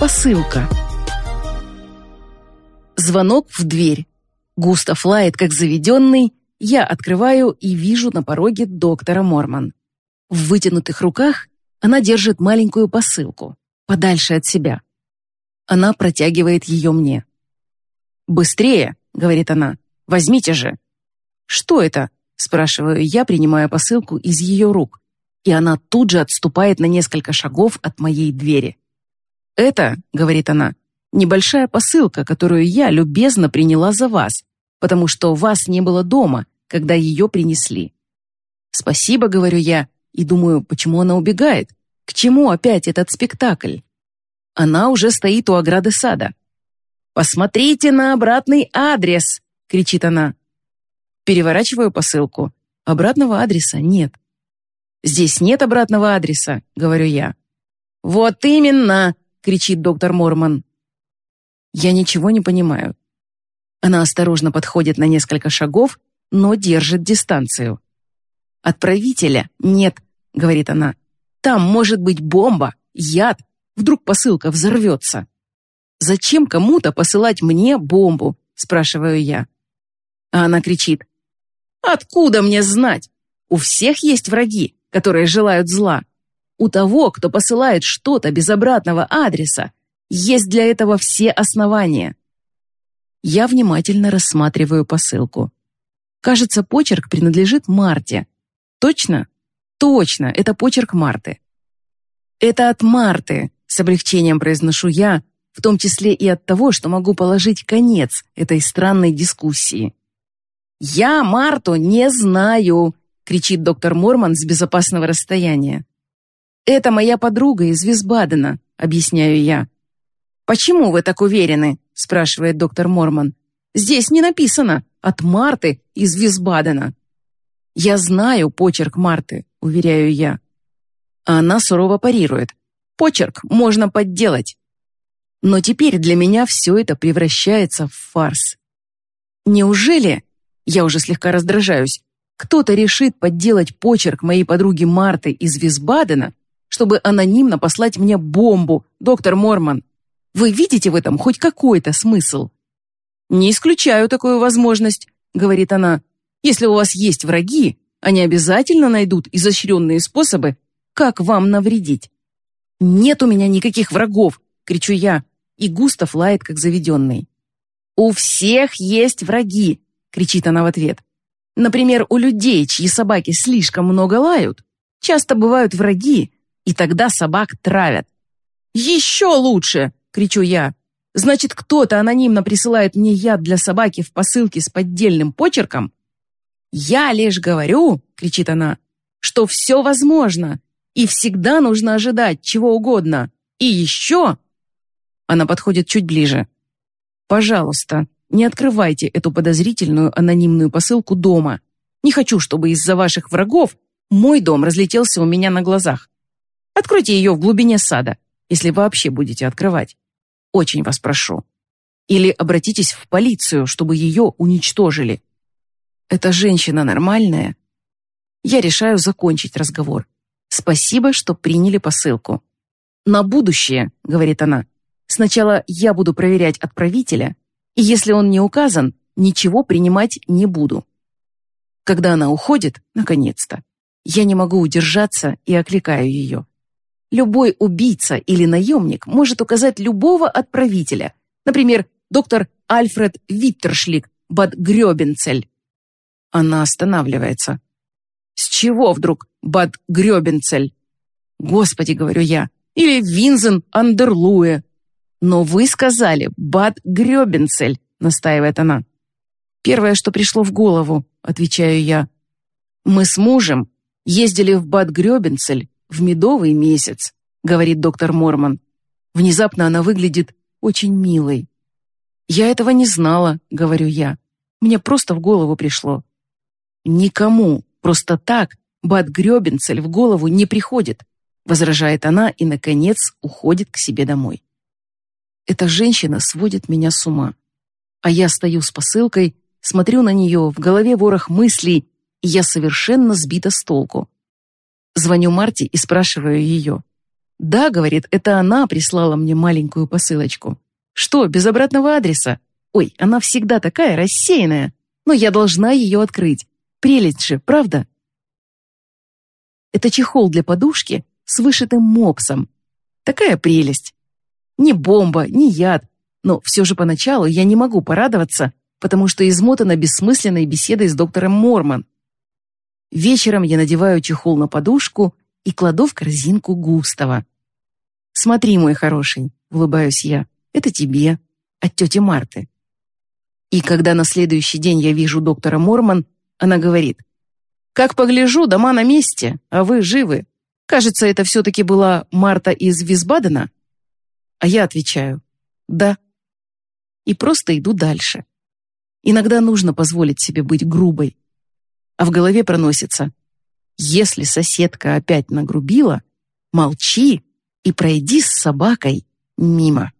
Посылка. Звонок в дверь. Густав лает, как заведенный. Я открываю и вижу на пороге доктора Морман. В вытянутых руках она держит маленькую посылку, подальше от себя. Она протягивает ее мне. «Быстрее!» — говорит она. «Возьмите же!» «Что это?» — спрашиваю я, принимая посылку из ее рук. И она тут же отступает на несколько шагов от моей двери. «Это, — говорит она, — небольшая посылка, которую я любезно приняла за вас, потому что вас не было дома, когда ее принесли». «Спасибо, — говорю я, и думаю, почему она убегает? К чему опять этот спектакль? Она уже стоит у ограды сада. «Посмотрите на обратный адрес!» — кричит она. Переворачиваю посылку. Обратного адреса нет. «Здесь нет обратного адреса», — говорю я. «Вот именно!» — кричит доктор Морман. Я ничего не понимаю. Она осторожно подходит на несколько шагов, но держит дистанцию. «Отправителя нет», — говорит она. «Там может быть бомба, яд, вдруг посылка взорвется». «Зачем кому-то посылать мне бомбу?» — спрашиваю я. А она кричит. «Откуда мне знать? У всех есть враги, которые желают зла. У того, кто посылает что-то без обратного адреса, есть для этого все основания». Я внимательно рассматриваю посылку. Кажется, почерк принадлежит Марте, Точно? Точно, это почерк Марты. Это от Марты, с облегчением произношу я, в том числе и от того, что могу положить конец этой странной дискуссии. «Я Марту не знаю!» — кричит доктор Морман с безопасного расстояния. «Это моя подруга из Висбадена», — объясняю я. «Почему вы так уверены?» — спрашивает доктор Морман. «Здесь не написано «от Марты из Висбадена». «Я знаю почерк Марты», — уверяю я. А она сурово парирует. «Почерк можно подделать». Но теперь для меня все это превращается в фарс. Неужели, я уже слегка раздражаюсь, кто-то решит подделать почерк моей подруги Марты из Висбадена, чтобы анонимно послать мне бомбу, доктор Морман? Вы видите в этом хоть какой-то смысл? «Не исключаю такую возможность», — говорит она. Если у вас есть враги, они обязательно найдут изощренные способы, как вам навредить. «Нет у меня никаких врагов!» — кричу я, и Густав лает, как заведенный. «У всех есть враги!» — кричит она в ответ. «Например, у людей, чьи собаки слишком много лают, часто бывают враги, и тогда собак травят. «Еще лучше!» — кричу я. «Значит, кто-то анонимно присылает мне яд для собаки в посылке с поддельным почерком, «Я лишь говорю», — кричит она, — «что все возможно, и всегда нужно ожидать чего угодно. И еще...» Она подходит чуть ближе. «Пожалуйста, не открывайте эту подозрительную анонимную посылку дома. Не хочу, чтобы из-за ваших врагов мой дом разлетелся у меня на глазах. Откройте ее в глубине сада, если вообще будете открывать. Очень вас прошу. Или обратитесь в полицию, чтобы ее уничтожили. Эта женщина нормальная? Я решаю закончить разговор. Спасибо, что приняли посылку. На будущее, говорит она. Сначала я буду проверять отправителя, и если он не указан, ничего принимать не буду. Когда она уходит, наконец-то, я не могу удержаться и окликаю ее. Любой убийца или наемник может указать любого отправителя, например, доктор Альфред Виттершлик Бад Грёбенцель, она останавливается. С чего вдруг Бад Грёбенцель? Господи, говорю я, или Винзен Андерлуэ. Но вы сказали Бад Грёбенцель, настаивает она. Первое, что пришло в голову, отвечаю я. Мы с мужем ездили в Бад Грёбенцель в медовый месяц, говорит доктор Морман. Внезапно она выглядит очень милой. Я этого не знала, говорю я. Мне просто в голову пришло. Никому просто так Бат Грёбенцель в голову не приходит, возражает она и, наконец, уходит к себе домой. Эта женщина сводит меня с ума. А я стою с посылкой, смотрю на нее, в голове ворох мыслей, и я совершенно сбита с толку. Звоню Марте и спрашиваю ее. Да, говорит, это она прислала мне маленькую посылочку. Что, без обратного адреса? Ой, она всегда такая рассеянная. Но я должна ее открыть. Прелесть же, правда? Это чехол для подушки с вышитым мопсом. Такая прелесть. Не бомба, не яд. Но все же поначалу я не могу порадоваться, потому что измотана бессмысленной беседой с доктором Мормон. Вечером я надеваю чехол на подушку и кладу в корзинку Густава. «Смотри, мой хороший», — улыбаюсь я, — «это тебе, от тети Марты». И когда на следующий день я вижу доктора Мормон, она говорит, «Как погляжу, дома на месте, а вы живы. Кажется, это все-таки была Марта из Висбадена?» А я отвечаю, «Да». И просто иду дальше. Иногда нужно позволить себе быть грубой. А в голове проносится, «Если соседка опять нагрубила, молчи и пройди с собакой мимо».